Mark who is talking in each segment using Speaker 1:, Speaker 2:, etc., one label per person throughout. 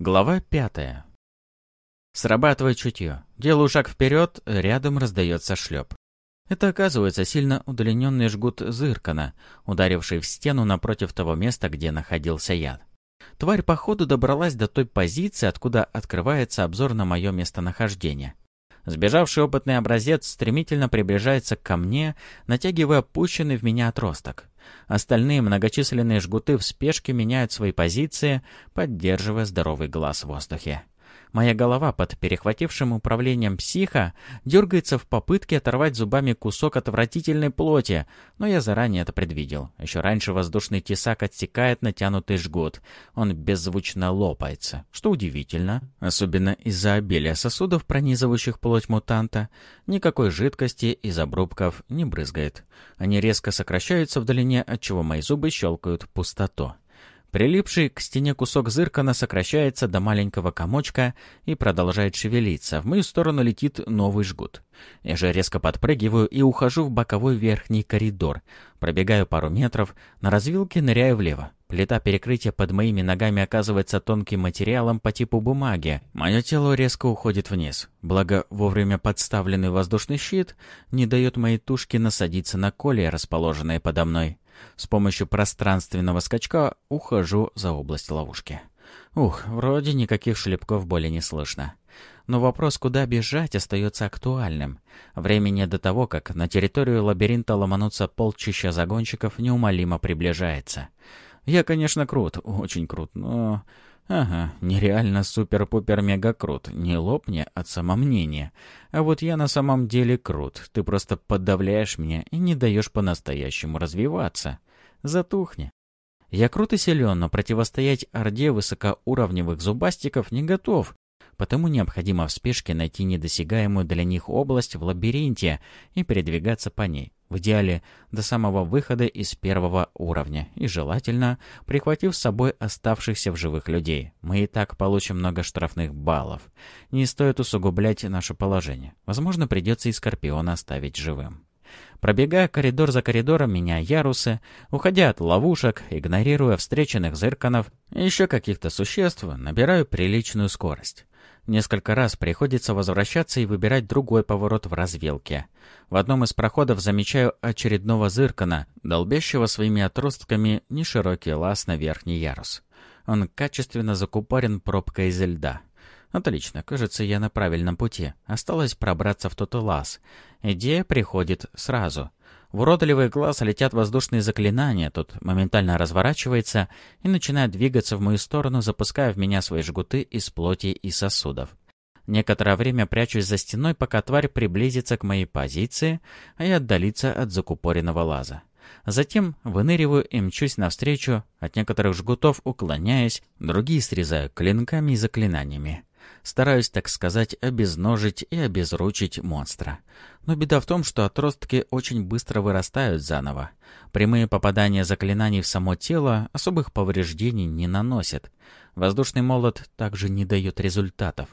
Speaker 1: Глава пятая. Срабатывает чутье. Делаю шаг вперед, рядом раздается шлеп. Это оказывается сильно удлиненный жгут зыркана, ударивший в стену напротив того места, где находился яд. Тварь, походу, добралась до той позиции, откуда открывается обзор на мое местонахождение. Сбежавший опытный образец стремительно приближается ко мне, натягивая опущенный в меня отросток. Остальные многочисленные жгуты в спешке меняют свои позиции, поддерживая здоровый глаз в воздухе. Моя голова под перехватившим управлением психа дергается в попытке оторвать зубами кусок отвратительной плоти, но я заранее это предвидел. Еще раньше воздушный тесак отсекает натянутый жгут. Он беззвучно лопается, что удивительно, особенно из-за обилия сосудов, пронизывающих плоть мутанта. Никакой жидкости из обрубков не брызгает. Они резко сокращаются в длине, отчего мои зубы щелкают пустоту. Прилипший к стене кусок зыркана сокращается до маленького комочка и продолжает шевелиться. В мою сторону летит новый жгут. Я же резко подпрыгиваю и ухожу в боковой верхний коридор. Пробегаю пару метров, на развилке ныряю влево. Плита перекрытия под моими ногами оказывается тонким материалом по типу бумаги. Мое тело резко уходит вниз. Благо, вовремя подставленный воздушный щит не дает моей тушке насадиться на коле, расположенные подо мной. С помощью пространственного скачка ухожу за область ловушки. Ух, вроде никаких шлепков боли не слышно. Но вопрос, куда бежать, остается актуальным. Времени до того, как на территорию лабиринта ломанутся полчища загонщиков, неумолимо приближается. Я, конечно, крут, очень крут, но... Ага, нереально супер-пупер-мега крут. Не лопни от самомнения. А вот я на самом деле крут. Ты просто подавляешь меня и не даешь по-настоящему развиваться. Затухни. Я крут и силен, но противостоять орде высокоуровневых зубастиков не готов. Потому необходимо в спешке найти недосягаемую для них область в лабиринте и передвигаться по ней. В идеале до самого выхода из первого уровня и желательно прихватив с собой оставшихся в живых людей. Мы и так получим много штрафных баллов. Не стоит усугублять наше положение. Возможно, придется и Скорпиона оставить живым. Пробегая коридор за коридором, меняя ярусы, уходя от ловушек, игнорируя встреченных зырканов и еще каких-то существ, набираю приличную скорость. Несколько раз приходится возвращаться и выбирать другой поворот в развилке. В одном из проходов замечаю очередного зыркана, долбящего своими отростками неширокий лаз на верхний ярус. Он качественно закупорен пробкой из льда. Отлично, кажется, я на правильном пути. Осталось пробраться в тот лаз. Идея приходит сразу. В уродливый глаз летят воздушные заклинания, тот моментально разворачивается и начинает двигаться в мою сторону, запуская в меня свои жгуты из плоти и сосудов. Некоторое время прячусь за стеной, пока тварь приблизится к моей позиции, а я отдалиться от закупоренного лаза. Затем выныриваю и мчусь навстречу, от некоторых жгутов уклоняясь, другие срезаю клинками и заклинаниями. Стараюсь, так сказать, обезножить и обезручить монстра. Но беда в том, что отростки очень быстро вырастают заново. Прямые попадания заклинаний в само тело особых повреждений не наносят. Воздушный молот также не дает результатов.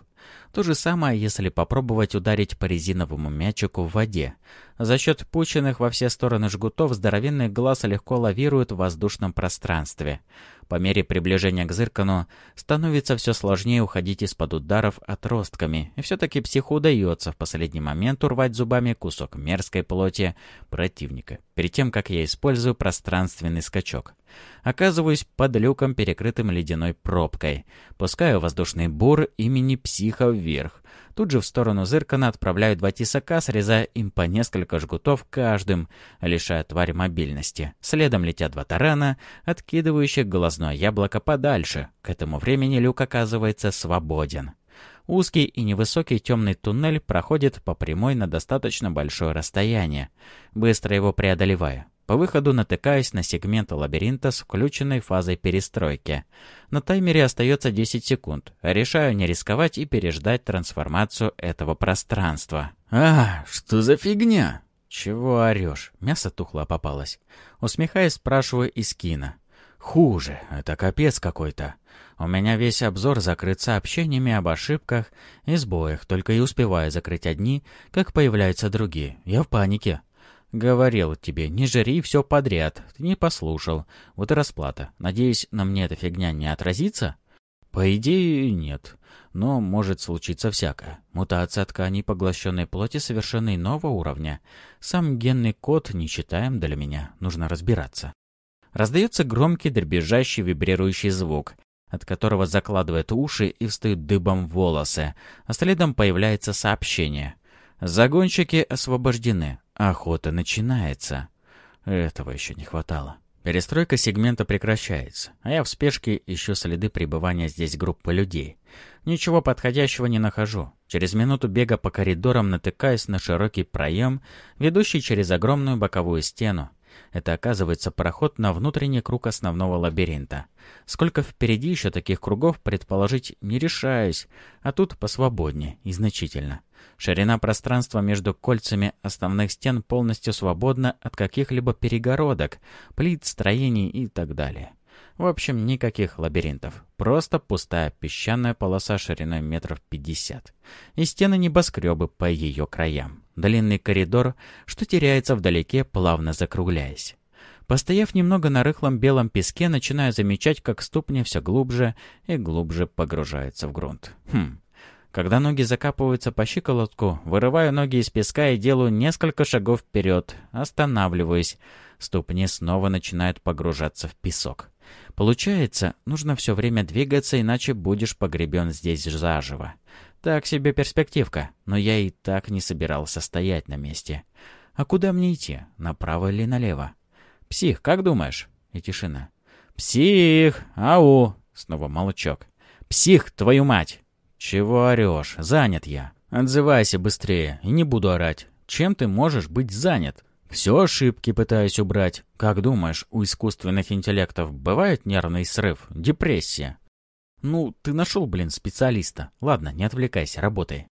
Speaker 1: То же самое, если попробовать ударить по резиновому мячику в воде. За счет пущенных во все стороны жгутов здоровенный глаз легко лавирует в воздушном пространстве. По мере приближения к зыркану становится все сложнее уходить из-под ударов отростками, и все-таки психу удается в последний момент урвать зубами кусок мерзкой плоти противника, перед тем, как я использую пространственный скачок. Оказываюсь под люком, перекрытым ледяной пробкой. Пускаю воздушный бур имени психа вверх. Тут же в сторону зыркана отправляю два тесака, срезая им по несколько жгутов каждым, лишая тварь мобильности. Следом летят два тарана, откидывающих глазное яблоко подальше. К этому времени люк оказывается свободен. Узкий и невысокий темный туннель проходит по прямой на достаточно большое расстояние. Быстро его преодолеваю. По выходу натыкаюсь на сегмент лабиринта с включенной фазой перестройки. На таймере остается 10 секунд. Решаю не рисковать и переждать трансформацию этого пространства.
Speaker 2: «А, что за фигня?»
Speaker 1: «Чего орешь? Мясо тухло попалось». Усмехаясь, спрашиваю из кино.
Speaker 2: «Хуже. Это капец какой-то. У меня весь обзор закрыт сообщениями об ошибках и сбоях, только и успеваю закрыть одни, как появляются другие. Я в панике».
Speaker 1: «Говорил тебе, не жри все подряд. Ты не послушал. Вот и расплата. Надеюсь, на мне эта фигня не отразится?»
Speaker 2: По идее, нет. Но может случиться всякое. Мутация тканей поглощенной плоти совершенно иного уровня. Сам генный код не читаем для меня. Нужно разбираться. Раздается громкий, дребезжащий, вибрирующий звук, от которого закладывает уши и встают дыбом волосы, а следом появляется сообщение. Загонщики освобождены. Охота начинается. Этого еще не хватало. Перестройка сегмента прекращается, а я в спешке ищу следы пребывания здесь группы людей. Ничего подходящего не нахожу. Через минуту бега по коридорам натыкаюсь на широкий проем, ведущий через огромную боковую стену. Это оказывается проход на внутренний круг основного лабиринта. Сколько впереди еще таких кругов предположить не решаюсь, а тут посвободнее и значительно. Ширина пространства между кольцами основных стен полностью свободна от каких-либо перегородок, плит, строений и так далее. В общем, никаких лабиринтов. Просто пустая песчаная полоса шириной метров пятьдесят. И стены небоскребы по ее краям. Длинный коридор, что теряется вдалеке, плавно закругляясь. Постояв немного на рыхлом белом песке, начинаю замечать, как ступни все глубже и глубже погружаются в грунт. Хм. Когда ноги закапываются по щиколотку, вырываю ноги из песка и делаю несколько шагов вперед, останавливаюсь. Ступни снова начинают погружаться в песок. Получается, нужно все время двигаться, иначе будешь погребен здесь заживо. Так себе перспективка, но я и так не собирался стоять на месте. А куда мне идти? Направо или налево? «Псих, как думаешь?» И тишина. «Псих! Ау!» Снова молчок. «Псих, твою мать!» «Чего орешь? Занят я. Отзывайся быстрее, и не буду орать. Чем ты можешь быть занят?» Все ошибки пытаюсь убрать. Как думаешь, у искусственных интеллектов бывает нервный срыв, депрессия? Ну, ты нашел, блин, специалиста. Ладно, не отвлекайся, работай.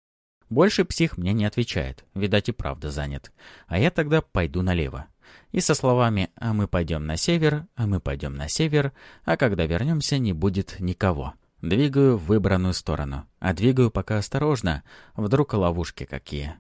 Speaker 2: Больше псих мне не отвечает. Видать, и правда занят. А я тогда пойду налево. И со словами «а мы пойдем на север», «а мы пойдем на север», а когда вернемся, не будет никого. Двигаю в выбранную сторону. А двигаю пока осторожно. Вдруг ловушки какие.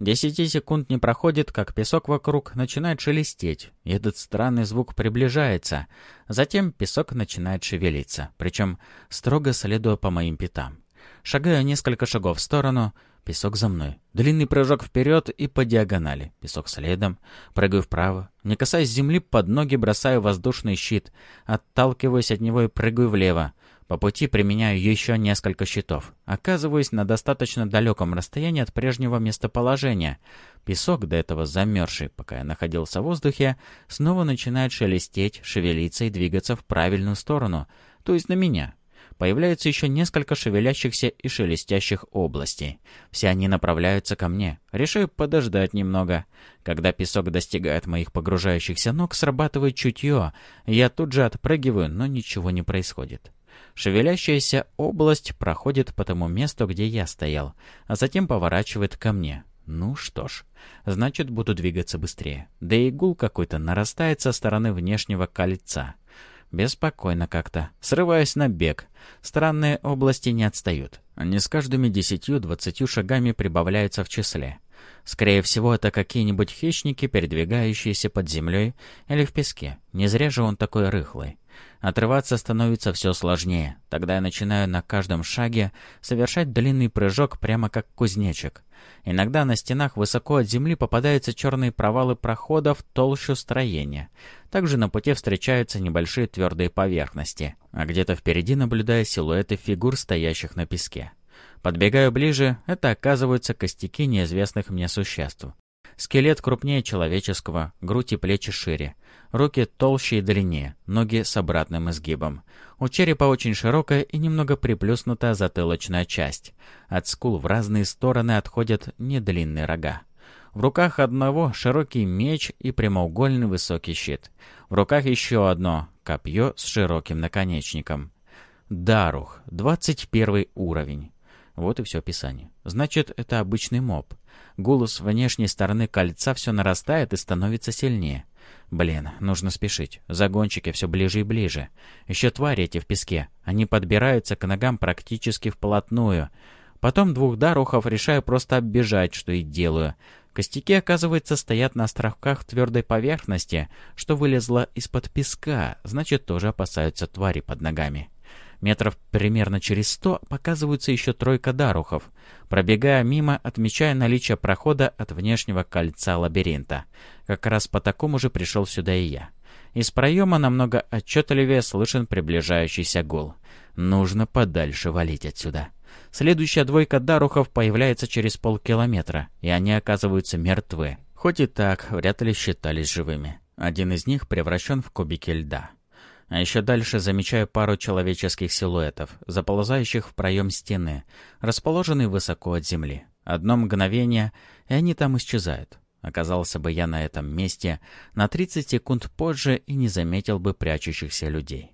Speaker 2: Десяти секунд не проходит, как песок вокруг начинает шелестеть, и этот странный звук приближается. Затем песок начинает шевелиться, причем строго следуя по моим пятам. Шагаю несколько шагов в сторону, песок за мной. Длинный прыжок вперед и по диагонали. Песок следом. Прыгаю вправо. Не касаясь земли, под ноги бросаю воздушный щит. Отталкиваюсь от него и прыгаю влево. По пути применяю еще несколько щитов. Оказываюсь на достаточно далеком расстоянии от прежнего местоположения. Песок, до этого замерзший, пока я находился в воздухе, снова начинает шелестеть, шевелиться и двигаться в правильную сторону, то есть на меня. Появляются еще несколько шевелящихся и шелестящих областей. Все они направляются ко мне. Решаю подождать немного. Когда песок достигает моих погружающихся ног, срабатывает чутье. Я тут же отпрыгиваю, но ничего не происходит. Шевелящаяся область проходит по тому месту, где я стоял, а затем поворачивает ко мне. Ну что ж, значит, буду двигаться быстрее. Да и гул какой-то нарастает со стороны внешнего кольца. Беспокойно как-то. Срываюсь на бег. Странные области не отстают. Они с каждыми десятью-двадцатью шагами прибавляются в числе. Скорее всего, это какие-нибудь хищники, передвигающиеся под землей или в песке. Не зря же он такой рыхлый. Отрываться становится все сложнее. Тогда я начинаю на каждом шаге совершать длинный прыжок прямо как кузнечик. Иногда на стенах высоко от земли попадаются черные провалы проходов толщу строения. Также на пути встречаются небольшие твердые поверхности, а где-то впереди наблюдаю силуэты фигур, стоящих на песке. Подбегаю ближе, это оказываются костяки неизвестных мне существ. Скелет крупнее человеческого, грудь и плечи шире. Руки толще и длиннее, ноги с обратным изгибом. У черепа очень широкая и немного приплюснутая затылочная часть. От скул в разные стороны отходят недлинные рога. В руках одного широкий меч и прямоугольный высокий щит. В руках еще одно — копье с широким наконечником. Дарух, 21 уровень. Вот и все описание. Значит, это обычный моб. Гул с внешней стороны кольца все нарастает и становится сильнее. Блин, нужно спешить. Загончики все ближе и ближе. Еще твари эти в песке. Они подбираются к ногам практически вплотную. Потом двух дарухов решаю просто оббежать, что и делаю. Костяки, оказывается, стоят на островках твердой поверхности, что вылезла из-под песка, значит, тоже опасаются твари под ногами.
Speaker 1: Метров примерно через сто показываются еще тройка дарухов. Пробегая мимо, отмечая наличие прохода от внешнего кольца лабиринта. Как раз по такому же пришел сюда и я. Из проема намного отчетливее слышен приближающийся гул. Нужно подальше валить отсюда. Следующая двойка дарухов появляется через полкилометра, и они оказываются мертвы. Хоть и так, вряд ли считались живыми. Один из них превращен в кубики льда. А еще дальше замечаю пару человеческих силуэтов, заползающих в проем стены, расположенный высоко от земли. Одно мгновение, и они там исчезают. Оказался бы я на этом месте на 30 секунд позже и не заметил бы прячущихся людей.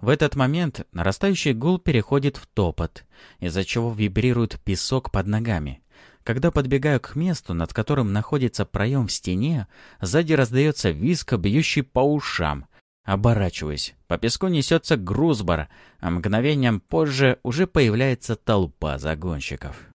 Speaker 1: В этот момент нарастающий гул переходит в топот, из-за чего вибрирует песок под ногами. Когда подбегаю к месту, над которым находится проем в стене, сзади раздается виск, бьющий по ушам. Оборачиваюсь. По песку несется грузбар, а мгновением позже уже появляется толпа загонщиков.